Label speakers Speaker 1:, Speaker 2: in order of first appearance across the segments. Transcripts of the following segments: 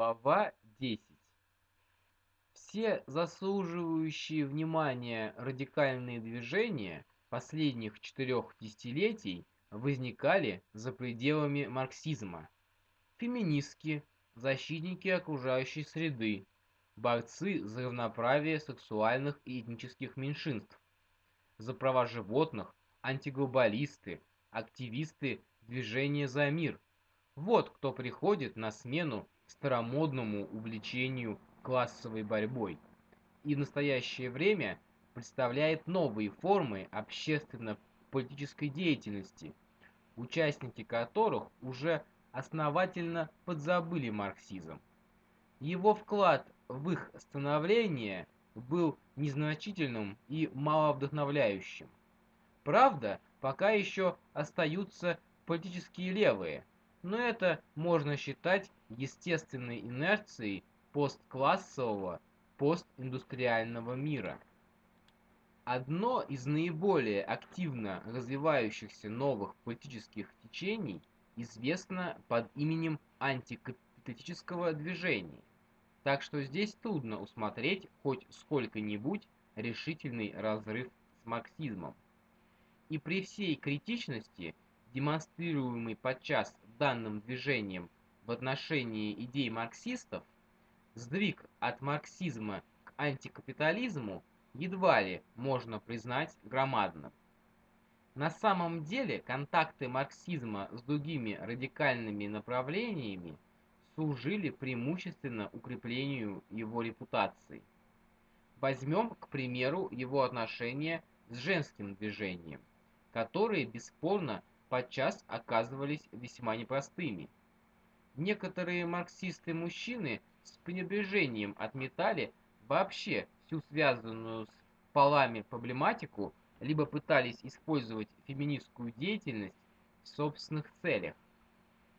Speaker 1: Глава 10. Все заслуживающие внимания радикальные движения последних четырех десятилетий возникали за пределами марксизма. Феминистки, защитники окружающей среды, борцы за равноправие сексуальных и этнических меньшинств, за права животных, антиглобалисты, активисты движения за мир – вот кто приходит на смену старомодному увлечению классовой борьбой и в настоящее время представляет новые формы общественно-политической деятельности, участники которых уже основательно подзабыли марксизм. Его вклад в их становление был незначительным и маловдохновляющим. Правда, пока еще остаются политические левые, но это можно считать естественной инерцией постклассового, постиндустриального мира. Одно из наиболее активно развивающихся новых политических течений известно под именем антикапиталистического движения, так что здесь трудно усмотреть хоть сколько-нибудь решительный разрыв с марксизмом. И при всей критичности, демонстрируемой подчас данным движением в отношении идей марксистов, сдвиг от марксизма к антикапитализму едва ли можно признать громадным. На самом деле контакты марксизма с другими радикальными направлениями служили преимущественно укреплению его репутации. Возьмем, к примеру, его отношения с женским движением, которые бесспорно подчас оказывались весьма непростыми. Некоторые марксисты-мужчины с пренебрежением отметали вообще всю связанную с полами проблематику, либо пытались использовать феминистскую деятельность в собственных целях.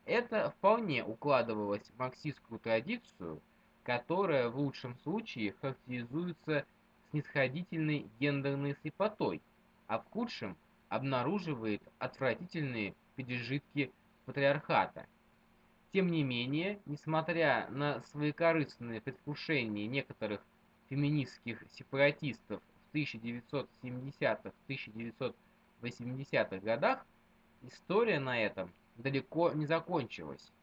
Speaker 1: Это вполне укладывалось в марксистскую традицию, которая в лучшем случае характеризуется снисходительной гендерной слепотой, а в худшем – обнаруживает отвратительные пережитки патриархата. Тем не менее, несмотря на своекорыстные предвкушения некоторых феминистских сепаратистов в 1970-1980-х годах, история на этом далеко не закончилась.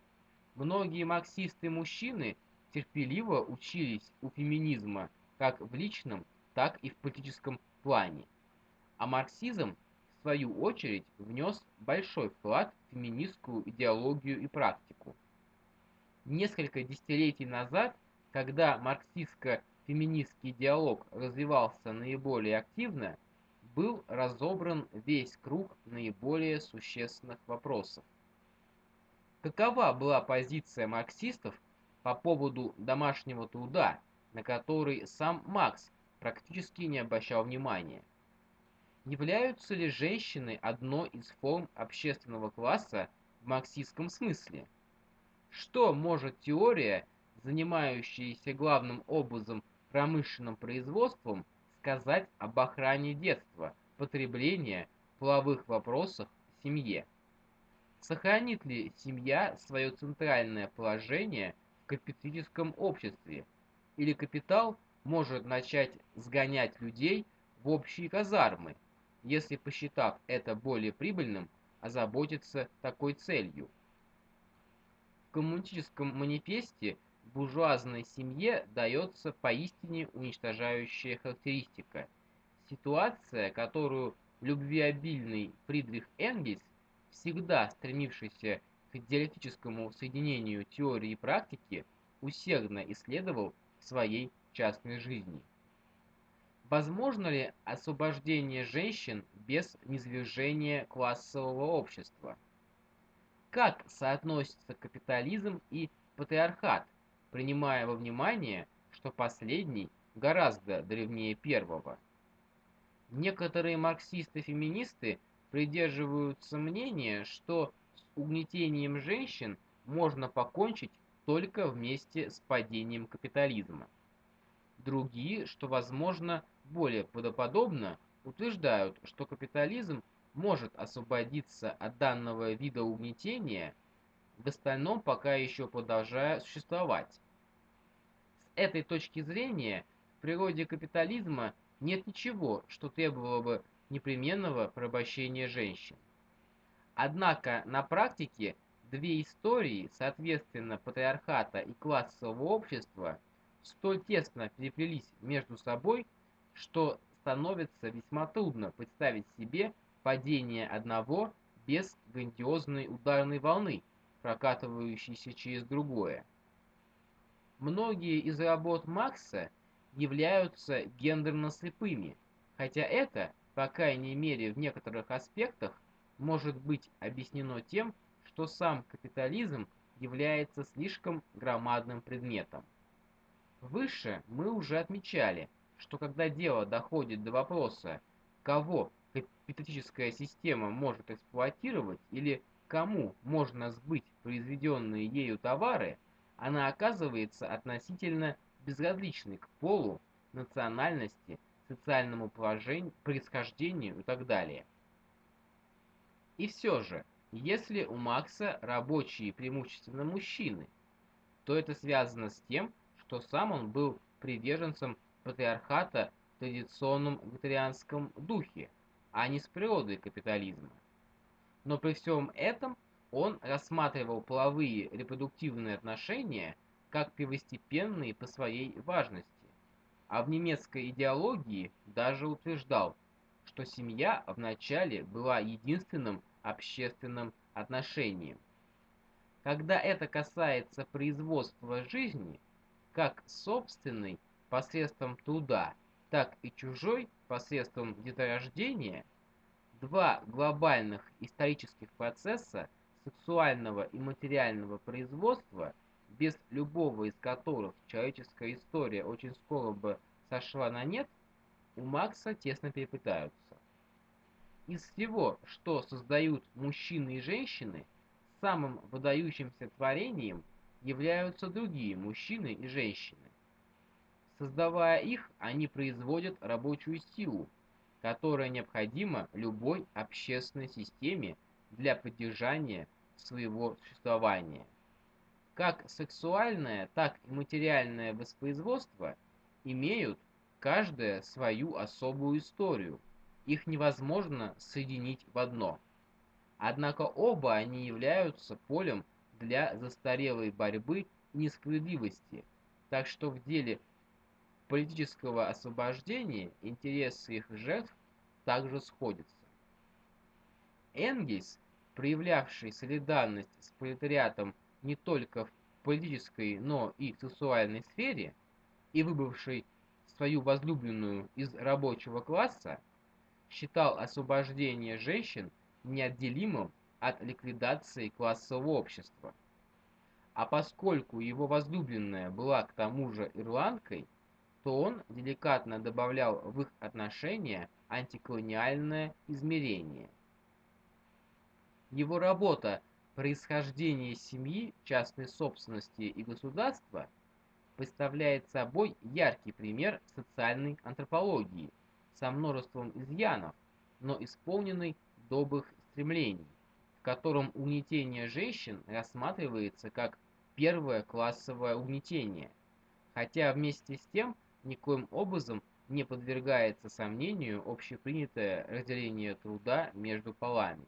Speaker 1: Многие марксисты-мужчины терпеливо учились у феминизма как в личном, так и в политическом плане. А марксизм свою очередь, внес большой вклад в феминистскую идеологию и практику. Несколько десятилетий назад, когда марксистско-феминистский диалог развивался наиболее активно, был разобран весь круг наиболее существенных вопросов. Какова была позиция марксистов по поводу домашнего труда, на который сам Маркс практически не обращал внимания? Являются ли женщины одной из форм общественного класса в марксистском смысле? Что может теория, занимающаяся главным образом промышленным производством, сказать об охране детства, потребления, половых вопросах семье? Сохранит ли семья свое центральное положение в капиталистическом обществе? Или капитал может начать сгонять людей в общие казармы, если, посчитав это более прибыльным, озаботиться такой целью. В коммунистическом манифесте буржуазной семье дается поистине уничтожающая характеристика. Ситуация, которую любвеобильный Фридрих Энгельс, всегда стремившийся к диалектическому соединению теории и практики, усердно исследовал в своей частной жизни. Возможно ли освобождение женщин без низвержения классового общества? Как соотносятся капитализм и патриархат, принимая во внимание, что последний гораздо древнее первого? Некоторые марксисты-феминисты придерживаются мнения, что с угнетением женщин можно покончить только вместе с падением капитализма. Другие, что возможно, более правдоподобно утверждают, что капитализм может освободиться от данного вида угнетения, в остальном пока еще продолжая существовать, этой точки зрения в природе капитализма нет ничего, что требовало бы непременного порабощения женщин. Однако на практике две истории, соответственно, патриархата и классового общества, столь тесно переплелись между собой, что становится весьма трудно представить себе падение одного без грандиозной ударной волны, прокатывающейся через другое. Многие из работ Макса являются гендерно слепыми, хотя это, по крайней мере в некоторых аспектах, может быть объяснено тем, что сам капитализм является слишком громадным предметом. Выше мы уже отмечали, что когда дело доходит до вопроса, кого капиталистическая система может эксплуатировать или кому можно сбыть произведенные ею товары, она оказывается относительно безразличной к полу, национальности, социальному положению, происхождению и так далее. И все же, если у Макса рабочие преимущественно мужчины, то это связано с тем, что сам он был приверженцем патриархата в традиционном вегетарианском духе, а не с природой капитализма. Но при всем этом он рассматривал половые репродуктивные отношения как первостепенные по своей важности, а в немецкой идеологии даже утверждал, что семья вначале была единственным общественным отношением. Когда это касается производства жизни, как собственной посредством труда, так и чужой посредством деторождения, два глобальных исторических процесса сексуального и материального производства, без любого из которых человеческая история очень скоро бы сошла на нет, у Макса тесно переплетаются. Из всего, что создают мужчины и женщины, самым выдающимся творением являются другие мужчины и женщины. Создавая их, они производят рабочую силу, которая необходима любой общественной системе для поддержания своего существования. Как сексуальное, так и материальное воспроизводство имеют каждая свою особую историю, их невозможно соединить в одно. Однако оба они являются полем для застарелой борьбы и несправедливости, так что в деле политического освобождения интересы их жертв также сходятся. Энгельс, проявлявший солидарность с пролетариатом не только в политической, но и в сексуальной сфере, и выбравший свою возлюбленную из рабочего класса, считал освобождение женщин неотделимым от ликвидации классового общества. А поскольку его возлюбленная была к тому же ирландкой, то он деликатно добавлял в их отношения антиколониальное измерение. Его работа «Происхождение семьи, частной собственности и государства» представляет собой яркий пример социальной антропологии, со множеством изъянов, но исполненный добрых стремлений, в котором угнетение женщин рассматривается как первое классовое угнетение, хотя вместе с тем никоим образом не подвергается сомнению общепринятое разделение труда между полами.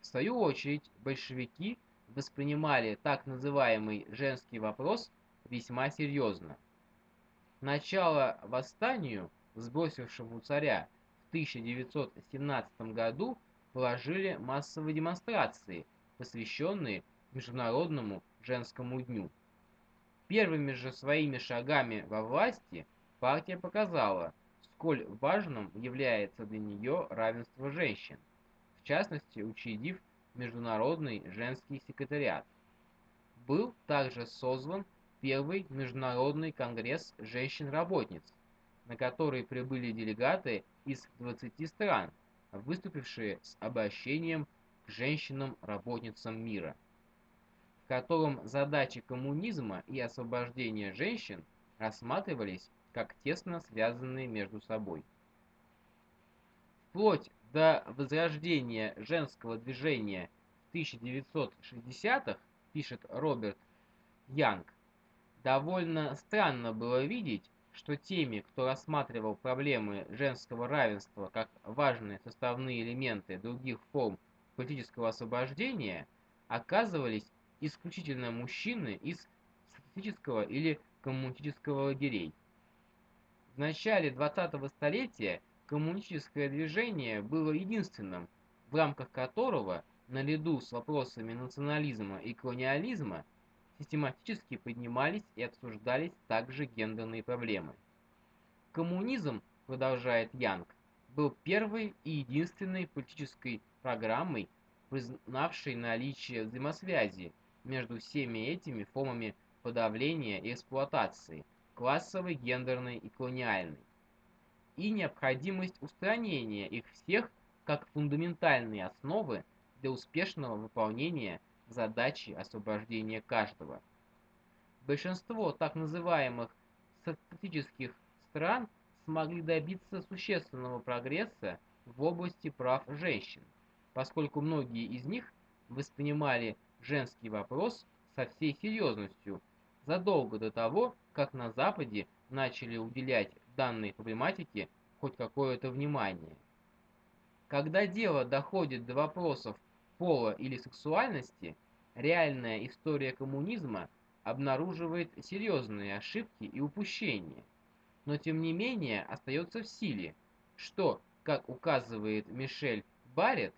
Speaker 1: В свою очередь, большевики воспринимали так называемый женский вопрос весьма серьезно. Начало восстанию – сбросившему царя в 1917 году, положили массовые демонстрации, посвященные Международному женскому дню. Первыми же своими шагами во власти партия показала, сколь важным является для нее равенство женщин, в частности учредив Международный женский секретариат. Был также созван первый Международный конгресс женщин-работниц, на который прибыли делегаты из 20 стран, выступившие с обращением к женщинам-работницам мира, котором задачи коммунизма и освобождения женщин рассматривались как тесно связанные между собой. Вплоть до возрождения женского движения в 1960-х, пишет Роберт Янг, Довольно странно было видеть, что теми, кто рассматривал проблемы женского равенства как важные составные элементы других форм политического освобождения, оказывались исключительно мужчины из социалистического или коммунистического лагерей. В начале 20-го столетия коммунистическое движение было единственным, в рамках которого, наряду с вопросами национализма и колониализма, систематически поднимались и обсуждались также гендерные проблемы. Коммунизм, продолжает Янг, был первой и единственной политической программой, признавшей наличие взаимосвязи между всеми этими формами подавления и эксплуатации, классовой, гендерной и колониальной, и необходимость устранения их всех как фундаментальные основы для успешного выполнения задачи освобождения каждого. Большинство так называемых социалистических стран смогли добиться существенного прогресса в области прав женщин, поскольку многие из них воспринимали женский вопрос со всей серьезностью задолго до того, как на Западе начали уделять данной проблематике хоть какое-то внимание. Когда дело доходит до вопросов пола или сексуальности, реальная история коммунизма обнаруживает серьезные ошибки и упущения, но тем не менее остается в силе, что, как указывает Мишель Барретт,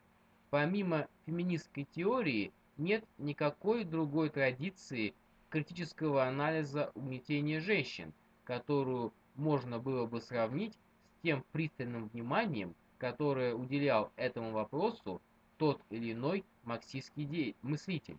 Speaker 1: помимо феминистской теории нет никакой другой традиции критического анализа угнетения женщин, которую можно было бы сравнить с тем пристальным вниманием, которое уделял этому вопросу тот или иной марксистский мыслитель.